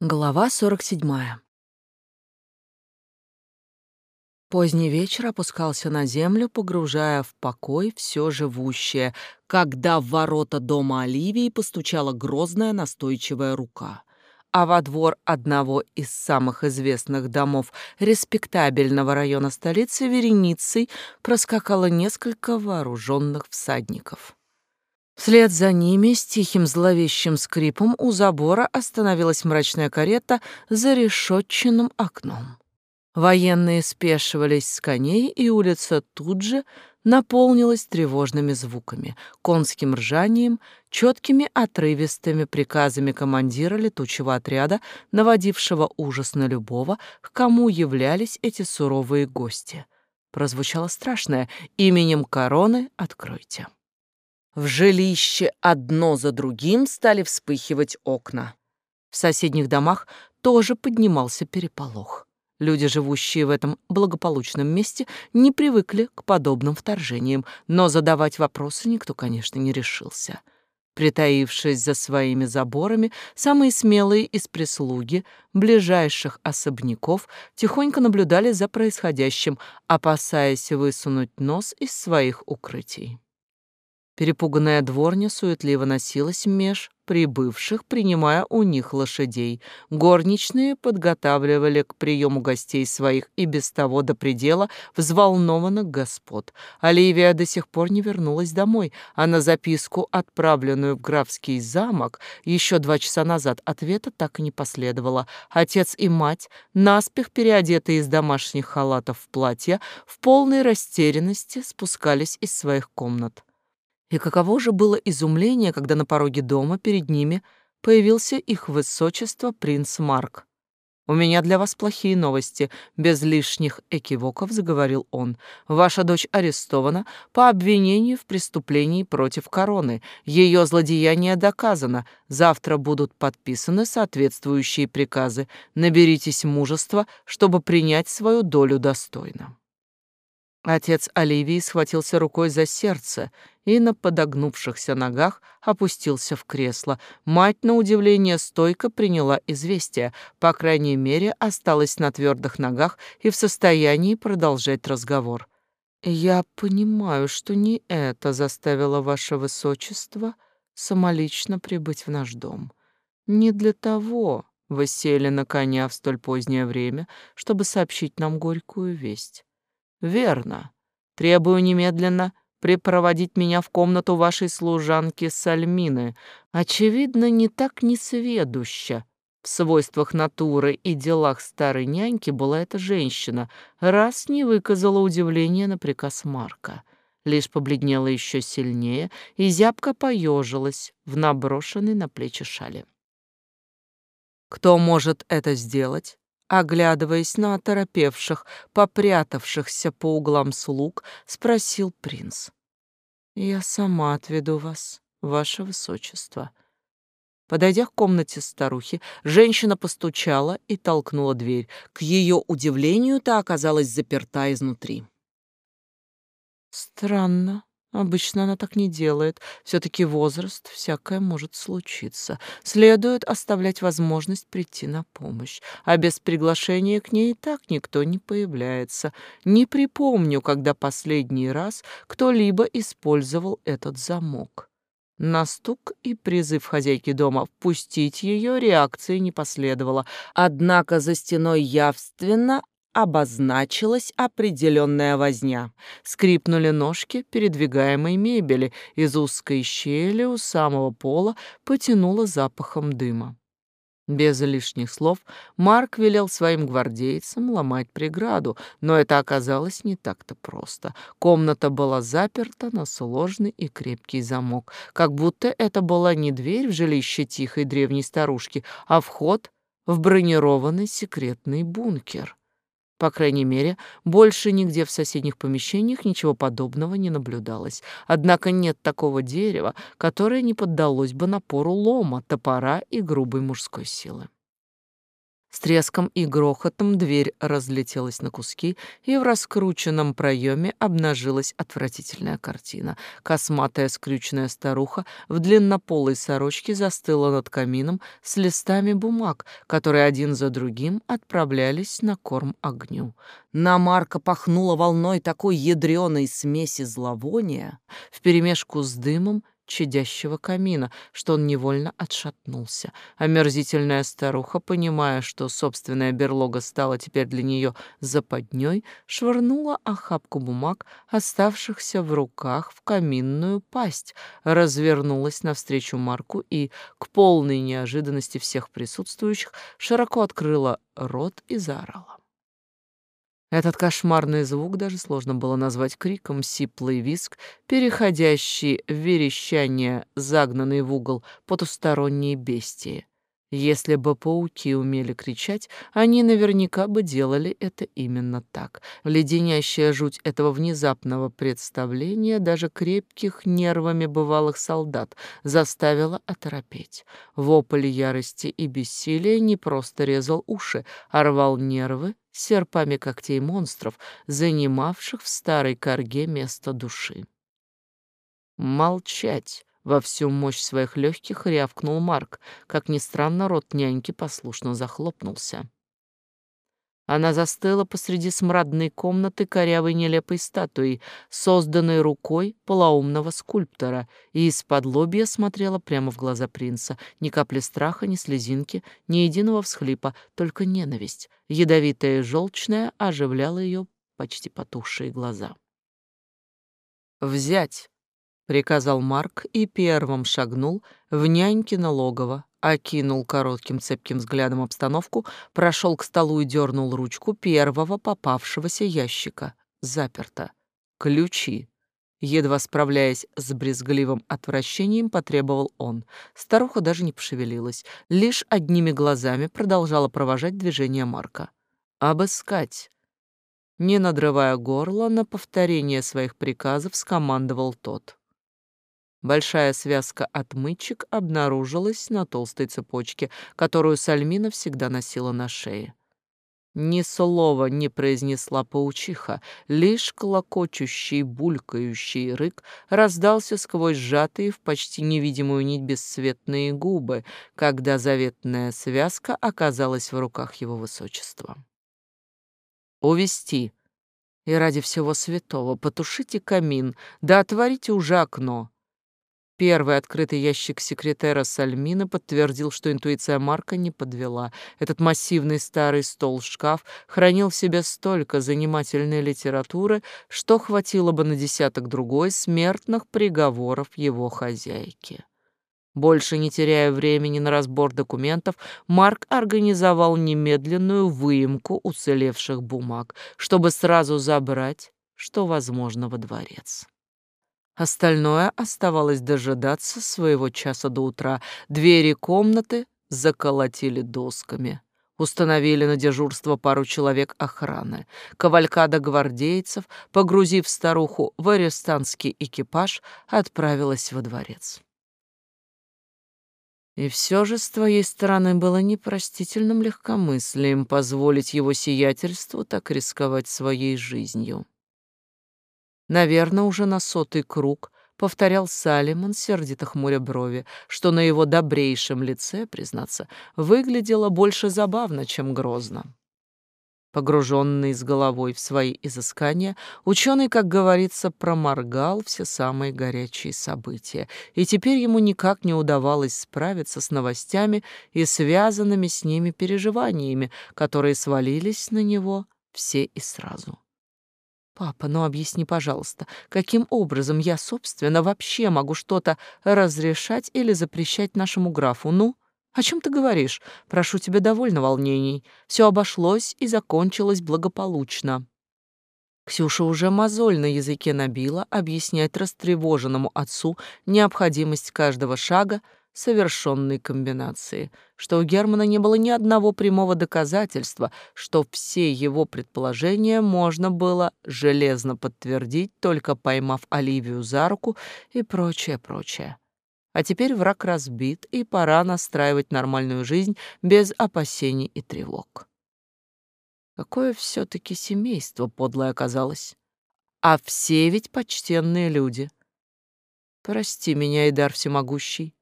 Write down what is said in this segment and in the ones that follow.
Глава 47. Поздний вечер опускался на землю, погружая в покой все живущее, когда в ворота дома Оливии постучала грозная настойчивая рука. А во двор одного из самых известных домов респектабельного района столицы вереницей проскакало несколько вооруженных всадников. Вслед за ними с тихим зловещим скрипом у забора остановилась мрачная карета за решетченным окном. Военные спешивались с коней, и улица тут же наполнилась тревожными звуками, конским ржанием, четкими отрывистыми приказами командира летучего отряда, наводившего ужас на любого, к кому являлись эти суровые гости. Прозвучало страшное «Именем короны откройте». В жилище одно за другим стали вспыхивать окна. В соседних домах тоже поднимался переполох. Люди, живущие в этом благополучном месте, не привыкли к подобным вторжениям, но задавать вопросы никто, конечно, не решился. Притаившись за своими заборами, самые смелые из прислуги ближайших особняков тихонько наблюдали за происходящим, опасаясь высунуть нос из своих укрытий. Перепуганная дворня суетливо носилась меж прибывших, принимая у них лошадей. Горничные подготавливали к приему гостей своих и без того до предела взволнованных господ. Оливия до сих пор не вернулась домой, а на записку, отправленную в графский замок, еще два часа назад ответа так и не последовало. Отец и мать, наспех переодетые из домашних халатов в платья, в полной растерянности спускались из своих комнат. И каково же было изумление, когда на пороге дома перед ними появился их высочество принц Марк. «У меня для вас плохие новости», — без лишних экивоков заговорил он. «Ваша дочь арестована по обвинению в преступлении против короны. Ее злодеяние доказано. Завтра будут подписаны соответствующие приказы. Наберитесь мужества, чтобы принять свою долю достойно». Отец Оливии схватился рукой за сердце и на подогнувшихся ногах опустился в кресло. Мать, на удивление, стойко приняла известие, по крайней мере, осталась на твердых ногах и в состоянии продолжать разговор. «Я понимаю, что не это заставило ваше высочество самолично прибыть в наш дом. Не для того вы сели на коня в столь позднее время, чтобы сообщить нам горькую весть. Верно. Требую немедленно припроводить меня в комнату вашей служанки Сальмины. Очевидно, не так несведуща в свойствах натуры и делах старой няньки была эта женщина, раз не выказала удивления на приказ Марка. Лишь побледнела еще сильнее и зябко поежилась в наброшенной на плечи шале. «Кто может это сделать?» Оглядываясь на оторопевших, попрятавшихся по углам слуг, спросил принц. «Я сама отведу вас, ваше высочество». Подойдя к комнате старухи, женщина постучала и толкнула дверь. К ее удивлению, та оказалась заперта изнутри. «Странно», Обычно она так не делает. Все-таки возраст, всякое может случиться. Следует оставлять возможность прийти на помощь. А без приглашения к ней и так никто не появляется. Не припомню, когда последний раз кто-либо использовал этот замок. На стук и призыв хозяйки дома впустить ее реакции не последовало. Однако за стеной явственно обозначилась определенная возня. Скрипнули ножки передвигаемой мебели, из узкой щели у самого пола потянуло запахом дыма. Без лишних слов Марк велел своим гвардейцам ломать преграду, но это оказалось не так-то просто. Комната была заперта на сложный и крепкий замок, как будто это была не дверь в жилище тихой древней старушки, а вход в бронированный секретный бункер. По крайней мере, больше нигде в соседних помещениях ничего подобного не наблюдалось. Однако нет такого дерева, которое не поддалось бы напору лома, топора и грубой мужской силы. С треском и грохотом дверь разлетелась на куски, и в раскрученном проеме обнажилась отвратительная картина. Косматая скрюченная старуха в длиннополой сорочке застыла над камином с листами бумаг, которые один за другим отправлялись на корм огню. На Марка пахнуло волной такой ядреной смеси зловония вперемешку с дымом чадящего камина, что он невольно отшатнулся. Омерзительная старуха, понимая, что собственная берлога стала теперь для нее западней, швырнула охапку бумаг, оставшихся в руках, в каминную пасть, развернулась навстречу Марку и, к полной неожиданности всех присутствующих, широко открыла рот и заорала. Этот кошмарный звук даже сложно было назвать криком, сиплый виск, переходящий в верещание, загнанный в угол потусторонней бестии. Если бы пауки умели кричать, они наверняка бы делали это именно так. Леденящая жуть этого внезапного представления даже крепких нервами бывалых солдат заставила оторопеть. Вопль ярости и бессилия не просто резал уши, а рвал нервы серпами когтей монстров, занимавших в старой корге место души. «Молчать!» Во всю мощь своих легких рявкнул Марк. Как ни странно, рот няньки послушно захлопнулся. Она застыла посреди смрадной комнаты корявой нелепой статуей, созданной рукой полоумного скульптора, и из-под лобья смотрела прямо в глаза принца. Ни капли страха, ни слезинки, ни единого всхлипа, только ненависть, ядовитая и желчная, оживляла ее почти потухшие глаза. «Взять!» Приказал Марк и первым шагнул в нянькино логово, окинул коротким цепким взглядом обстановку, прошел к столу и дернул ручку первого попавшегося ящика. Заперто. Ключи. Едва справляясь с брезгливым отвращением, потребовал он. Старуха даже не пошевелилась, лишь одними глазами продолжала провожать движение Марка. «Обыскать!» Не надрывая горло, на повторение своих приказов скомандовал тот. Большая связка отмычек обнаружилась на толстой цепочке, которую Сальмина всегда носила на шее. Ни слова не произнесла паучиха, лишь клокочущий, булькающий рык раздался сквозь сжатые в почти невидимую нить бесцветные губы, когда заветная связка оказалась в руках его высочества. «Увести! И ради всего святого потушите камин, да отворите уже окно!» Первый открытый ящик секретера Сальмина подтвердил, что интуиция Марка не подвела. Этот массивный старый стол-шкаф хранил в себе столько занимательной литературы, что хватило бы на десяток другой смертных приговоров его хозяйки. Больше не теряя времени на разбор документов, Марк организовал немедленную выемку уцелевших бумаг, чтобы сразу забрать, что возможно, во дворец. Остальное оставалось дожидаться своего часа до утра. Двери комнаты заколотили досками. Установили на дежурство пару человек охраны. Кавалькада гвардейцев, погрузив старуху в арестантский экипаж, отправилась во дворец. И все же с твоей стороны было непростительным легкомыслием позволить его сиятельству так рисковать своей жизнью. Наверное, уже на сотый круг повторял Салимон, сердито хмуря брови, что на его добрейшем лице, признаться, выглядело больше забавно, чем грозно. Погруженный с головой в свои изыскания, ученый, как говорится, проморгал все самые горячие события, и теперь ему никак не удавалось справиться с новостями и связанными с ними переживаниями, которые свалились на него все и сразу. «Папа, ну объясни, пожалуйста, каким образом я, собственно, вообще могу что-то разрешать или запрещать нашему графу? Ну, о чем ты говоришь? Прошу тебя, довольно волнений. Все обошлось и закончилось благополучно». Ксюша уже мозоль на языке набила объяснять растревоженному отцу необходимость каждого шага, совершенной комбинации, что у Германа не было ни одного прямого доказательства, что все его предположения можно было железно подтвердить, только поймав Оливию за руку и прочее, прочее. А теперь враг разбит, и пора настраивать нормальную жизнь без опасений и тревог. Какое все таки семейство подлое оказалось. А все ведь почтенные люди. Прости меня, Идар Всемогущий.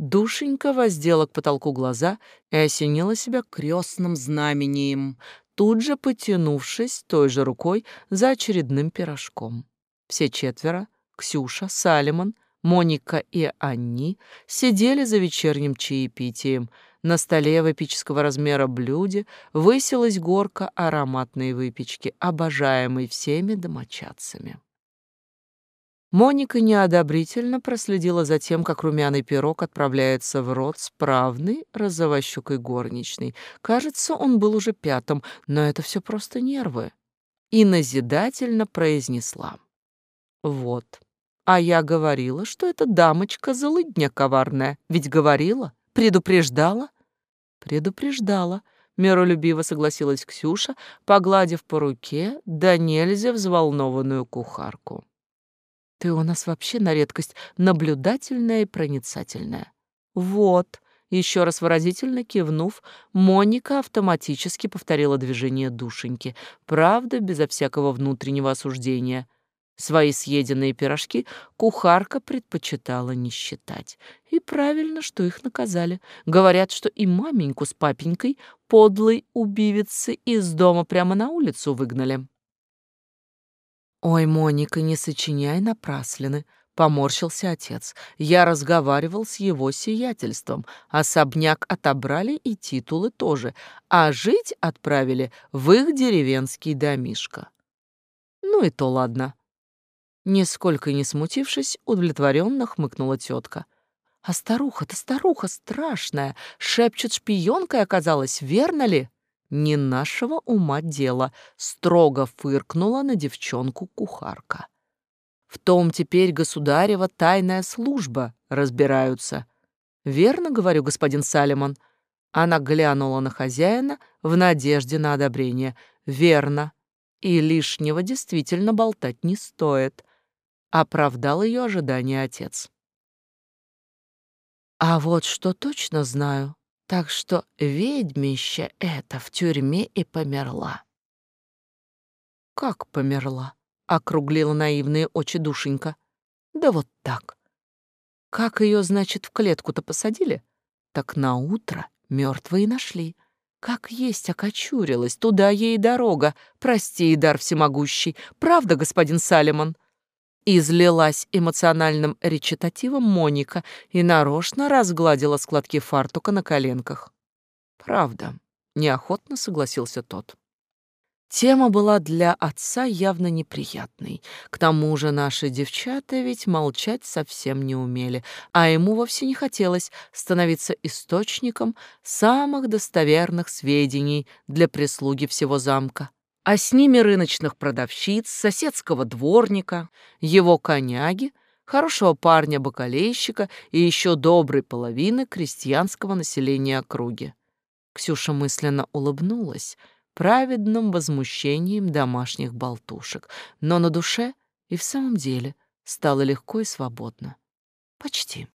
Душенька воздела к потолку глаза и осенила себя крестным знамением, тут же потянувшись той же рукой за очередным пирожком. Все четверо — Ксюша, Салимон, Моника и Анни — сидели за вечерним чаепитием. На столе в эпического размера блюде высилась горка ароматной выпечки, обожаемой всеми домочадцами. Моника неодобрительно проследила за тем, как румяный пирог отправляется в рот справной розовощекой горничной. Кажется, он был уже пятым, но это все просто нервы. И назидательно произнесла. «Вот, а я говорила, что эта дамочка залыдня коварная. Ведь говорила, предупреждала?» «Предупреждала», — миролюбиво согласилась Ксюша, погладив по руке да нельзя взволнованную кухарку. Ты у нас вообще на редкость наблюдательная и проницательная. Вот, еще раз выразительно кивнув, Моника автоматически повторила движение душеньки, правда, безо всякого внутреннего осуждения. Свои съеденные пирожки кухарка предпочитала не считать. И правильно, что их наказали. Говорят, что и маменьку с папенькой подлой убивицы из дома прямо на улицу выгнали. «Ой, Моника, не сочиняй напраслины», — поморщился отец. «Я разговаривал с его сиятельством. Особняк отобрали и титулы тоже, а жить отправили в их деревенский домишко». «Ну и то ладно». Нисколько не смутившись, удовлетворенно хмыкнула тетка. «А старуха-то старуха страшная, шепчет шпионкой оказалась, верно ли?» Не нашего ума дело, строго фыркнула на девчонку кухарка. В том теперь государева тайная служба разбираются. Верно говорю, господин Салимон? Она глянула на хозяина в надежде на одобрение. Верно. И лишнего действительно болтать не стоит. Оправдал ее ожидания отец. А вот что точно знаю, так что ведьмища эта в тюрьме и померла. Как померла? округлила наивные очи душенька. Да вот так. Как ее, значит, в клетку-то посадили? Так на утро мертвые нашли. Как есть окочурилась, туда ей дорога. Прости, дар всемогущий. Правда, господин Салемон? Излилась эмоциональным речитативом Моника и нарочно разгладила складки фартука на коленках. «Правда», — неохотно согласился тот. Тема была для отца явно неприятной. К тому же наши девчата ведь молчать совсем не умели, а ему вовсе не хотелось становиться источником самых достоверных сведений для прислуги всего замка а с ними рыночных продавщиц, соседского дворника, его коняги, хорошего парня-бакалейщика и еще доброй половины крестьянского населения округи. Ксюша мысленно улыбнулась праведным возмущением домашних болтушек, но на душе и в самом деле стало легко и свободно. Почти.